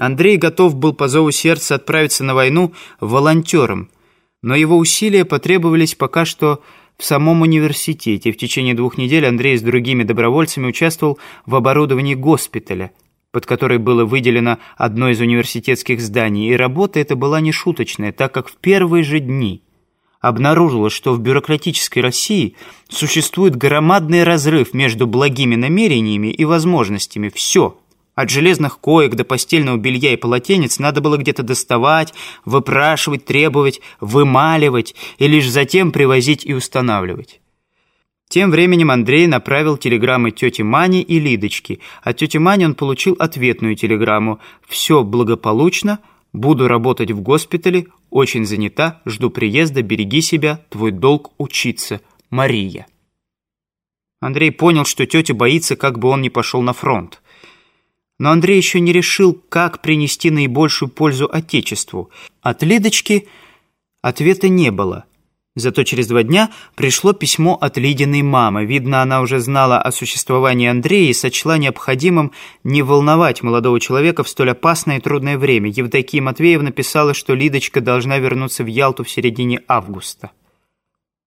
Андрей готов был по зову сердца отправиться на войну волонтером, но его усилия потребовались пока что в самом университете. В течение двух недель Андрей с другими добровольцами участвовал в оборудовании госпиталя, под который было выделено одно из университетских зданий, и работа эта была не шуточная, так как в первые же дни обнаружилось, что в бюрократической России существует громадный разрыв между благими намерениями и возможностями. Все – от железных коек до постельного белья и полотенец надо было где-то доставать, выпрашивать, требовать, вымаливать и лишь затем привозить и устанавливать. Тем временем Андрей направил телеграммы тете Мане и Лидочке. От тети Мани он получил ответную телеграмму «Все благополучно, буду работать в госпитале, очень занята, жду приезда, береги себя, твой долг учиться, Мария». Андрей понял, что тетя боится, как бы он не пошел на фронт. Но Андрей еще не решил, как принести наибольшую пользу Отечеству. От Лидочки ответа не было. Зато через два дня пришло письмо от Лидиной мамы. Видно, она уже знала о существовании Андрея и сочла необходимым не волновать молодого человека в столь опасное и трудное время. Евдокия Матвеевна писала, что Лидочка должна вернуться в Ялту в середине августа.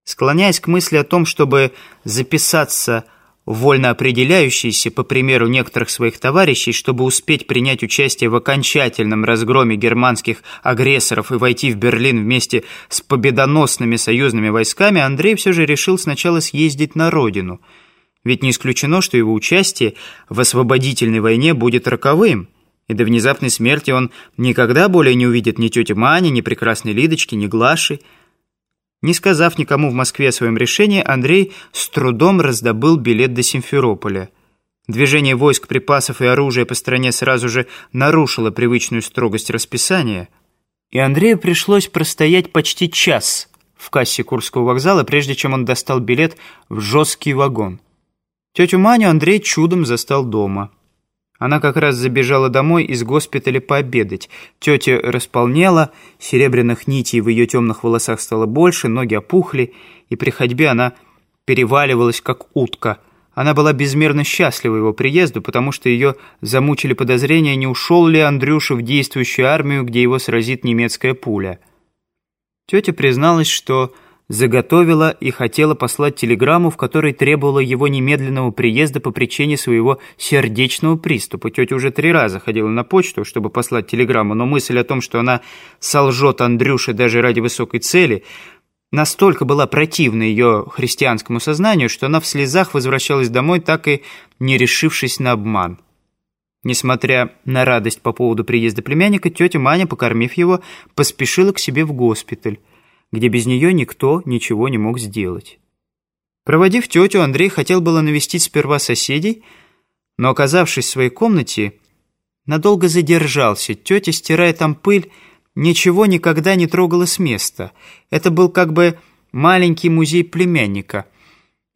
Склоняясь к мысли о том, чтобы записаться вольно определяющийся, по примеру некоторых своих товарищей, чтобы успеть принять участие в окончательном разгроме германских агрессоров и войти в Берлин вместе с победоносными союзными войсками, Андрей все же решил сначала съездить на родину. Ведь не исключено, что его участие в освободительной войне будет роковым, и до внезапной смерти он никогда более не увидит ни тети Мани, ни прекрасной Лидочки, ни Глаши, не сказав никому в Москве о своем решении, Андрей с трудом раздобыл билет до Симферополя. Движение войск, припасов и оружия по стране сразу же нарушило привычную строгость расписания, и Андрею пришлось простоять почти час в кассе Курского вокзала, прежде чем он достал билет в жесткий вагон. Тетю Маню Андрей чудом застал дома. Она как раз забежала домой из госпиталя пообедать. Тетя располнела, серебряных нитей в ее темных волосах стало больше, ноги опухли, и при ходьбе она переваливалась, как утка. Она была безмерно счастлива его приезду, потому что ее замучили подозрения, не ушел ли Андрюша в действующую армию, где его сразит немецкая пуля. Тетя призналась, что заготовила и хотела послать телеграмму, в которой требовала его немедленного приезда по причине своего сердечного приступа. Тетя уже три раза ходила на почту, чтобы послать телеграмму, но мысль о том, что она солжет Андрюше даже ради высокой цели, настолько была противна ее христианскому сознанию, что она в слезах возвращалась домой, так и не решившись на обман. Несмотря на радость по поводу приезда племянника, тетя Маня, покормив его, поспешила к себе в госпиталь где без нее никто ничего не мог сделать. Проводив тетю, Андрей хотел было навестить сперва соседей, но, оказавшись в своей комнате, надолго задержался. Тетя, стирая там пыль, ничего никогда не трогала с места. Это был как бы маленький музей племянника –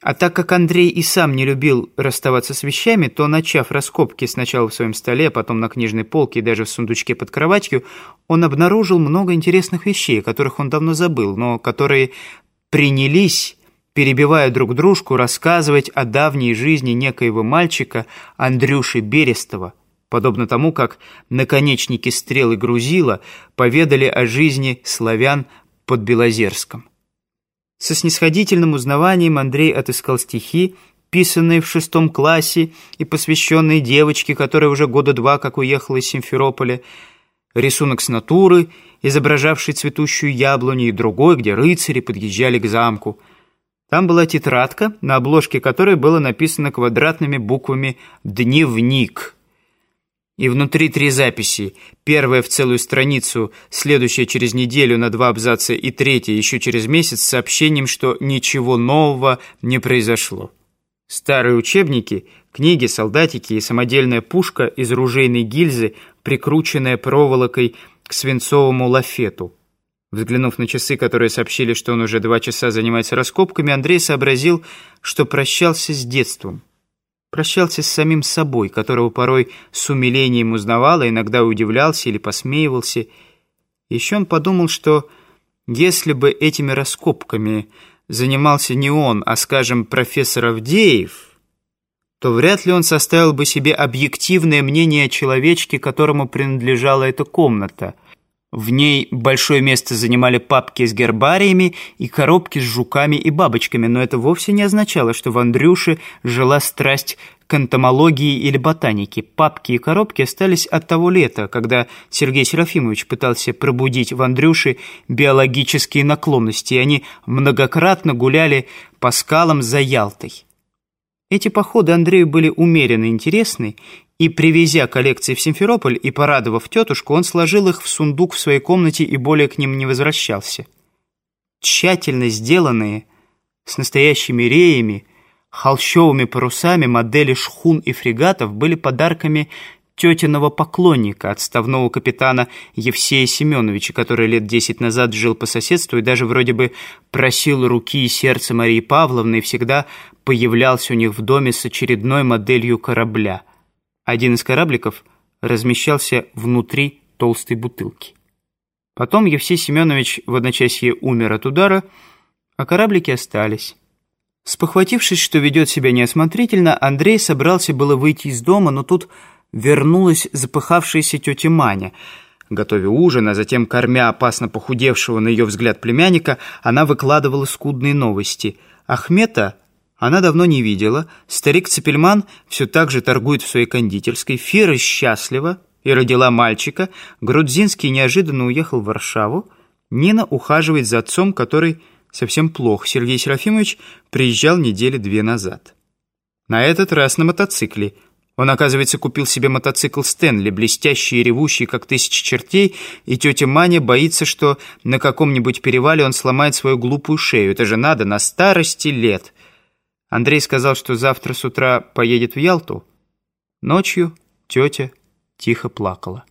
а так как Андрей и сам не любил расставаться с вещами, то, начав раскопки сначала в своем столе, а потом на книжной полке и даже в сундучке под кроватью, он обнаружил много интересных вещей, которых он давно забыл, но которые принялись, перебивая друг дружку, рассказывать о давней жизни некоего мальчика Андрюши Берестова, подобно тому, как наконечники стрелы грузила поведали о жизни славян под Белозерском. Со снисходительным узнаванием Андрей отыскал стихи, писанные в шестом классе и посвященные девочке, которая уже года два как уехала из Симферополя, рисунок с натуры, изображавший цветущую яблоню, и другой, где рыцари подъезжали к замку. Там была тетрадка, на обложке которой было написано квадратными буквами «Дневник». И внутри три записи. Первая в целую страницу, следующая через неделю на два абзаца и третья еще через месяц с сообщением, что ничего нового не произошло. Старые учебники, книги, солдатики и самодельная пушка из ружейной гильзы, прикрученная проволокой к свинцовому лафету. Взглянув на часы, которые сообщили, что он уже два часа занимается раскопками, Андрей сообразил, что прощался с детством. Прощался с самим собой, которого порой с умилением узнавал, а иногда удивлялся или посмеивался. Еще он подумал, что если бы этими раскопками занимался не он, а, скажем, профессор Авдеев, то вряд ли он составил бы себе объективное мнение о человечке, которому принадлежала эта комната. В ней большое место занимали папки с гербариями и коробки с жуками и бабочками, но это вовсе не означало, что в Андрюше жила страсть к энтомологии или ботанике. Папки и коробки остались от того лета, когда Сергей Серафимович пытался пробудить в Андрюше биологические наклонности, и они многократно гуляли по скалам за Ялтой. Эти походы Андрею были умеренно интересны, и, привезя коллекции в Симферополь и порадовав тетушку, он сложил их в сундук в своей комнате и более к ним не возвращался. Тщательно сделанные, с настоящими реями, холщовыми парусами модели шхун и фрегатов были подарками тетиного поклонника, отставного капитана Евсея Семеновича, который лет десять назад жил по соседству и даже вроде бы просил руки и сердца Марии Павловны и всегда появлялся у них в доме с очередной моделью корабля. Один из корабликов размещался внутри толстой бутылки. Потом Евсей Семенович в одночасье умер от удара, а кораблики остались. Спохватившись, что ведет себя неосмотрительно, Андрей собрался было выйти из дома, но тут вернулась запыхавшаяся тетя Маня. Готовя ужин, а затем кормя опасно похудевшего на ее взгляд племянника, она выкладывала скудные новости. Ахмета она давно не видела. Старик Цепельман все так же торгует в своей кондитерской. Фира счастлива и родила мальчика. Грудзинский неожиданно уехал в Варшаву. Нина ухаживает за отцом, который совсем плох. Сергей Серафимович приезжал недели две назад. На этот раз на мотоцикле – он, оказывается, купил себе мотоцикл Стэнли, блестящий и ревущий, как тысячи чертей, и тетя Маня боится, что на каком-нибудь перевале он сломает свою глупую шею. Это же надо на старости лет. Андрей сказал, что завтра с утра поедет в Ялту. Ночью тетя тихо плакала.